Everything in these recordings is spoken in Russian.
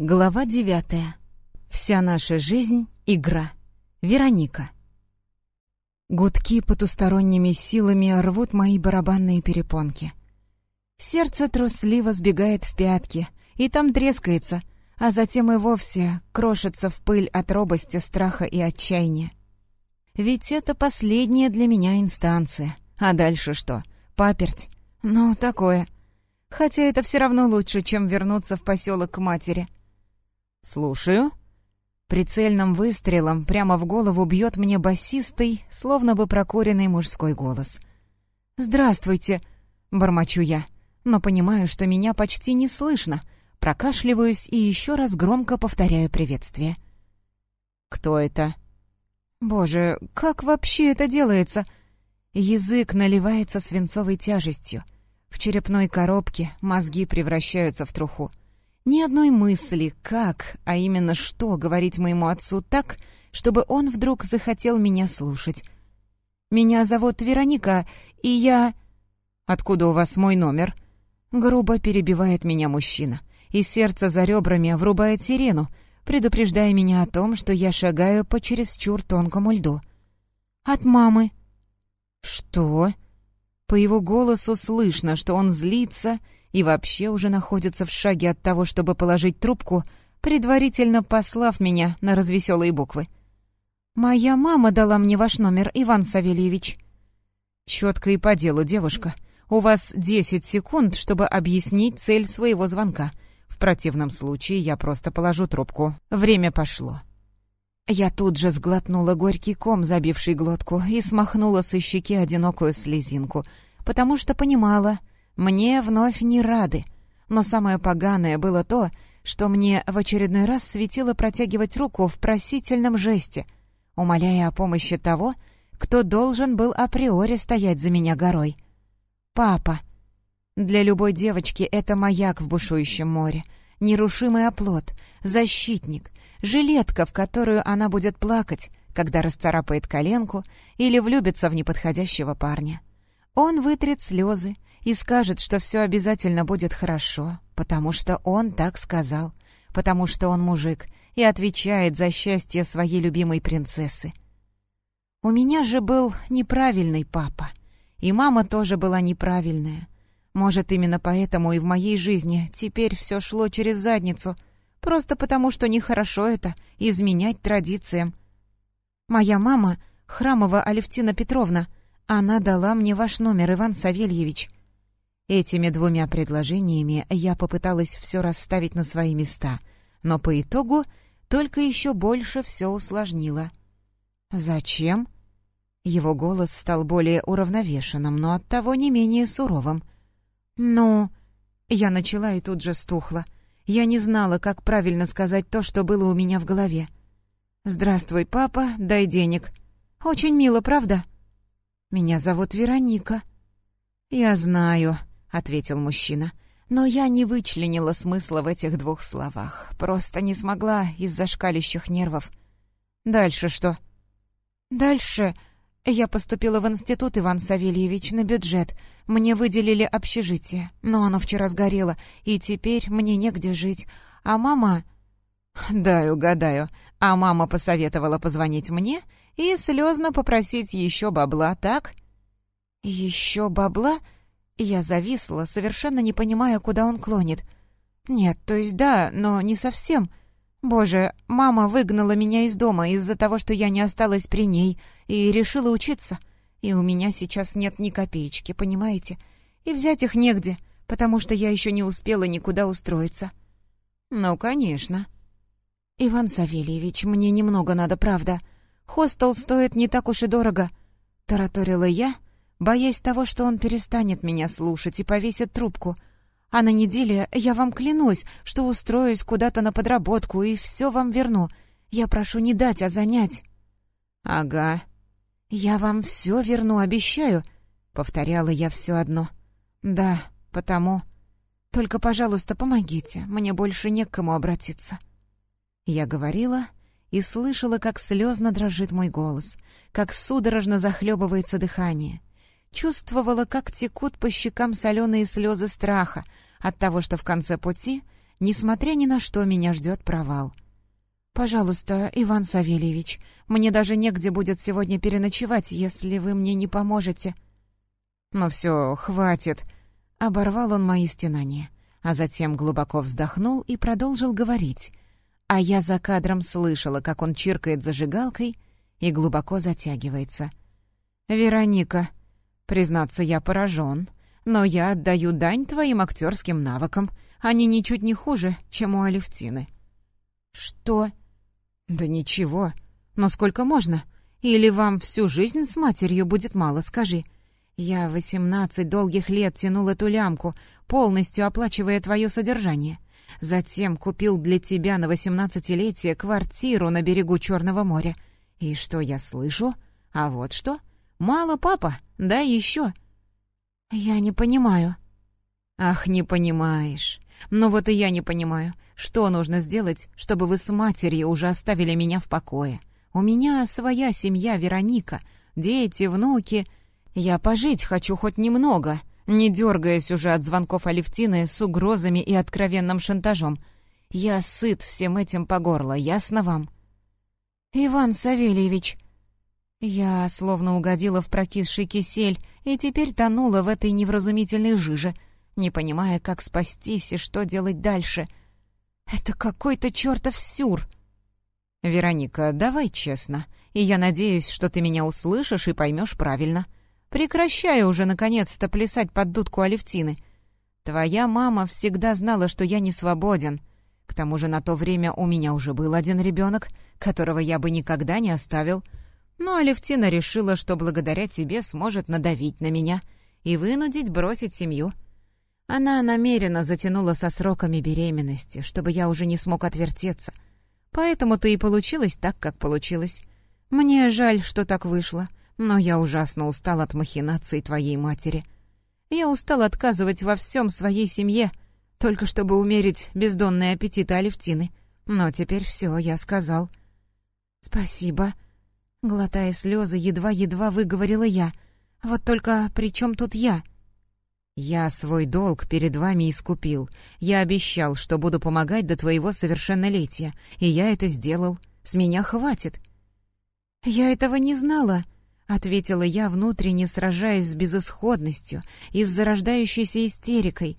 Глава девятая. Вся наша жизнь — игра. Вероника. Гудки потусторонними силами рвут мои барабанные перепонки. Сердце трусливо сбегает в пятки, и там трескается, а затем и вовсе крошится в пыль от робости, страха и отчаяния. Ведь это последняя для меня инстанция. А дальше что? Паперть? Ну, такое. Хотя это все равно лучше, чем вернуться в поселок к матери — «Слушаю». Прицельным выстрелом прямо в голову бьет мне басистый, словно бы прокуренный мужской голос. «Здравствуйте», — бормочу я, но понимаю, что меня почти не слышно, прокашливаюсь и еще раз громко повторяю приветствие. «Кто это?» «Боже, как вообще это делается?» Язык наливается свинцовой тяжестью. В черепной коробке мозги превращаются в труху. Ни одной мысли, как, а именно что говорить моему отцу так, чтобы он вдруг захотел меня слушать. «Меня зовут Вероника, и я...» «Откуда у вас мой номер?» Грубо перебивает меня мужчина, и сердце за ребрами врубает сирену, предупреждая меня о том, что я шагаю по чересчур тонкому льду. «От мамы». «Что?» По его голосу слышно, что он злится и вообще уже находится в шаге от того, чтобы положить трубку, предварительно послав меня на развеселые буквы. «Моя мама дала мне ваш номер, Иван Савельевич». «Четко и по делу, девушка. У вас десять секунд, чтобы объяснить цель своего звонка. В противном случае я просто положу трубку. Время пошло». Я тут же сглотнула горький ком, забивший глотку, и смахнула со щеки одинокую слезинку, потому что понимала, мне вновь не рады. Но самое поганое было то, что мне в очередной раз светило протягивать руку в просительном жесте, умоляя о помощи того, кто должен был априори стоять за меня горой. Папа. Для любой девочки это маяк в бушующем море, нерушимый оплот, защитник, жилетка, в которую она будет плакать, когда расцарапает коленку или влюбится в неподходящего парня. Он вытрет слезы, и скажет, что все обязательно будет хорошо, потому что он так сказал, потому что он мужик и отвечает за счастье своей любимой принцессы. У меня же был неправильный папа, и мама тоже была неправильная. Может, именно поэтому и в моей жизни теперь все шло через задницу, просто потому что нехорошо это — изменять традициям. Моя мама, Храмова Алевтина Петровна, она дала мне ваш номер, Иван Савельевич. Этими двумя предложениями я попыталась все расставить на свои места, но по итогу только еще больше все усложнило. «Зачем?» Его голос стал более уравновешенным, но оттого не менее суровым. «Ну...» Я начала и тут же стухла. Я не знала, как правильно сказать то, что было у меня в голове. «Здравствуй, папа, дай денег». «Очень мило, правда?» «Меня зовут Вероника». «Я знаю», — ответил мужчина. Но я не вычленила смысла в этих двух словах. Просто не смогла из-за шкалящих нервов. Дальше что? Дальше я поступила в институт, Иван Савельевич, на бюджет. Мне выделили общежитие, но оно вчера сгорело, и теперь мне негде жить. А мама... Дай угадаю. А мама посоветовала позвонить мне и слезно попросить еще бабла, так? Еще бабла? Я зависла, совершенно не понимая, куда он клонит. «Нет, то есть да, но не совсем. Боже, мама выгнала меня из дома из-за того, что я не осталась при ней и решила учиться. И у меня сейчас нет ни копеечки, понимаете? И взять их негде, потому что я еще не успела никуда устроиться». «Ну, конечно». «Иван Савельевич, мне немного надо, правда. Хостел стоит не так уж и дорого», — тараторила я, — боясь того, что он перестанет меня слушать и повесит трубку. А на неделе я вам клянусь, что устроюсь куда-то на подработку и все вам верну. Я прошу не дать, а занять». «Ага». «Я вам все верну, обещаю», — повторяла я все одно. «Да, потому. Только, пожалуйста, помогите, мне больше не к кому обратиться». Я говорила и слышала, как слезно дрожит мой голос, как судорожно захлебывается дыхание — Чувствовала, как текут по щекам соленые слезы страха от того, что в конце пути Несмотря ни на что, меня ждет провал. «Пожалуйста, Иван Савельевич, мне даже негде будет сегодня переночевать, если вы мне не поможете». «Ну все, хватит», — оборвал он мои стенания, а затем глубоко вздохнул и продолжил говорить. А я за кадром слышала, как он чиркает зажигалкой и глубоко затягивается. «Вероника, признаться, я поражен, но я отдаю дань твоим актерским навыкам. Они ничуть не хуже, чем у Алевтины». «Что?» «Да ничего. Но сколько можно? Или вам всю жизнь с матерью будет мало, скажи?» «Я восемнадцать долгих лет тянул эту лямку, полностью оплачивая твое содержание. Затем купил для тебя на восемнадцатилетие квартиру на берегу Черного моря. И что я слышу? А вот что? Мало, папа, да еще». «Я не понимаю». «Ах, не понимаешь. Ну вот и я не понимаю. Что нужно сделать, чтобы вы с матерью уже оставили меня в покое? У меня своя семья, Вероника, дети, внуки. Я пожить хочу хоть немного, не дергаясь уже от звонков Алевтины с угрозами и откровенным шантажом. Я сыт всем этим по горло, ясно вам? «Иван Савельевич...» Я словно угодила в прокисший кисель и теперь тонула в этой невразумительной жиже, не понимая, как спастись и что делать дальше — «Это какой-то чертов сюр!» «Вероника, давай честно, и я надеюсь, что ты меня услышишь и поймешь правильно. Прекращай уже, наконец-то, плясать под дудку Алевтины. Твоя мама всегда знала, что я не свободен. К тому же на то время у меня уже был один ребенок, которого я бы никогда не оставил. Но Алевтина решила, что благодаря тебе сможет надавить на меня и вынудить бросить семью». Она намеренно затянула со сроками беременности, чтобы я уже не смог отвертеться. Поэтому-то и получилось так, как получилось. Мне жаль, что так вышло, но я ужасно устал от махинаций твоей матери. Я устал отказывать во всем своей семье, только чтобы умерить бездонные аппетиты Алевтины. Но теперь все, я сказал. «Спасибо», — глотая слезы, едва-едва выговорила я. «Вот только при чем тут я?» «Я свой долг перед вами искупил. Я обещал, что буду помогать до твоего совершеннолетия, и я это сделал. С меня хватит». «Я этого не знала», — ответила я, внутренне сражаясь с безысходностью и с зарождающейся истерикой.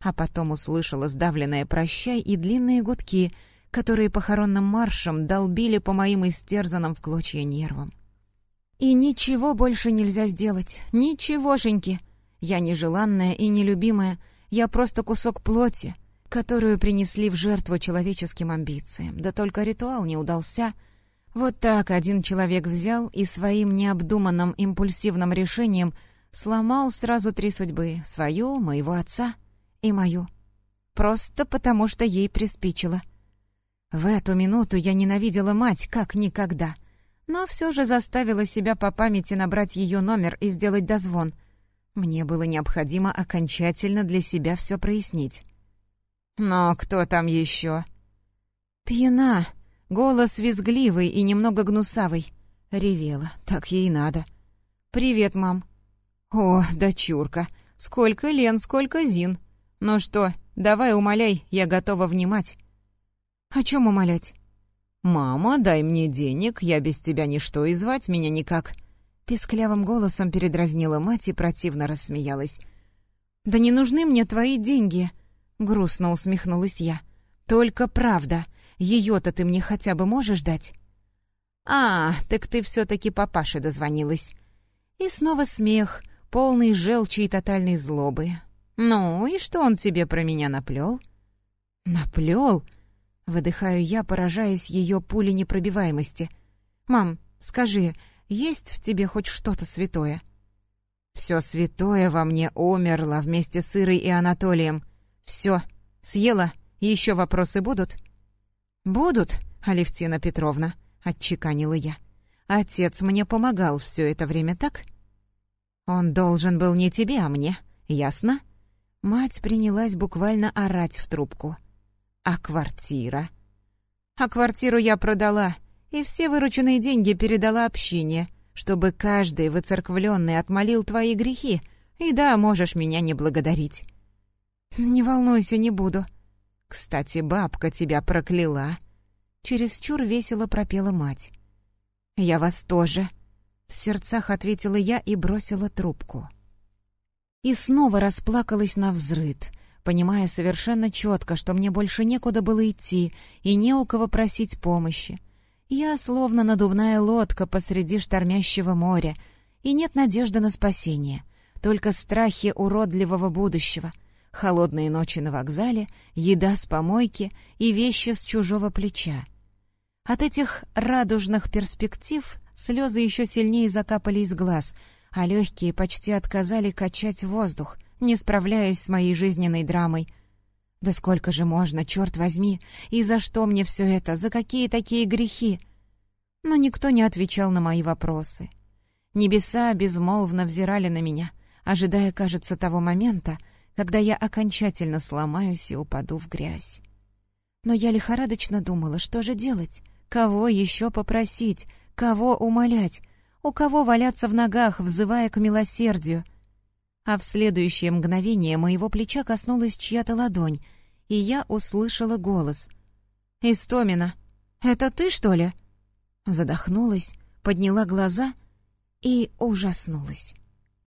А потом услышала сдавленное «прощай» и длинные гудки, которые похоронным маршем долбили по моим истерзанным в клочья нервам. «И ничего больше нельзя сделать, ничегошеньки!» Я нежеланная и нелюбимая, я просто кусок плоти, которую принесли в жертву человеческим амбициям. Да только ритуал не удался. Вот так один человек взял и своим необдуманным импульсивным решением сломал сразу три судьбы — свою, моего отца и мою. Просто потому, что ей приспичило. В эту минуту я ненавидела мать как никогда, но все же заставила себя по памяти набрать ее номер и сделать дозвон — мне было необходимо окончательно для себя все прояснить. «Но кто там еще?» «Пьяна. Голос визгливый и немного гнусавый. Ревела. Так ей надо. «Привет, мам». «О, дочурка. Сколько Лен, сколько Зин. Ну что, давай умоляй, я готова внимать». «О чем умолять?» «Мама, дай мне денег, я без тебя ничто и звать меня никак». Писклявым голосом передразнила мать и противно рассмеялась. «Да не нужны мне твои деньги!» — грустно усмехнулась я. «Только правда. Ее-то ты мне хотя бы можешь дать?» «А, так ты все-таки папаше дозвонилась». И снова смех, полный желчи и тотальной злобы. «Ну, и что он тебе про меня наплел?» «Наплел?» — выдыхаю я, поражаясь ее пуле непробиваемости. «Мам, скажи, есть в тебе хоть что-то святое?» «Все святое во мне умерло вместе с Ирой и Анатолием. Все, съела. Еще вопросы будут?» «Будут, Алевтина Петровна», — отчеканила я. «Отец мне помогал все это время, так?» «Он должен был не тебе, а мне, ясно?» Мать принялась буквально орать в трубку. «А квартира?» «А квартиру я продала, и все вырученные деньги передала общине, чтобы каждый выцерквленный отмолил твои грехи, и да, можешь меня не благодарить». «Не волнуйся, не буду». Кстати, бабка тебя прокляла. Чересчур весело пропела мать. «Я вас тоже», — в сердцах ответила я и бросила трубку. И снова расплакалась на взрыд, понимая совершенно четко, что мне больше некуда было идти и не у кого просить помощи. Я словно надувная лодка посреди штормящего моря, и нет надежды на спасение, только страхи уродливого будущего, холодные ночи на вокзале, еда с помойки и вещи с чужого плеча. От этих радужных перспектив слезы еще сильнее закапали из глаз — а легкие почти отказали качать воздух, не справляясь с моей жизненной драмой. Да сколько же можно, черт возьми, и за что мне все это, за какие такие грехи? Но никто не отвечал на мои вопросы. Небеса безмолвно взирали на меня, ожидая, кажется, того момента, когда я окончательно сломаюсь и упаду в грязь. Но я лихорадочно думала, что же делать, кого еще попросить, кого умолять, у кого валяться в ногах, взывая к милосердию. А в следующее мгновение моего плеча коснулась чья-то ладонь, и я услышала голос. «Истомина, это ты, что ли?» Задохнулась, подняла глаза и ужаснулась.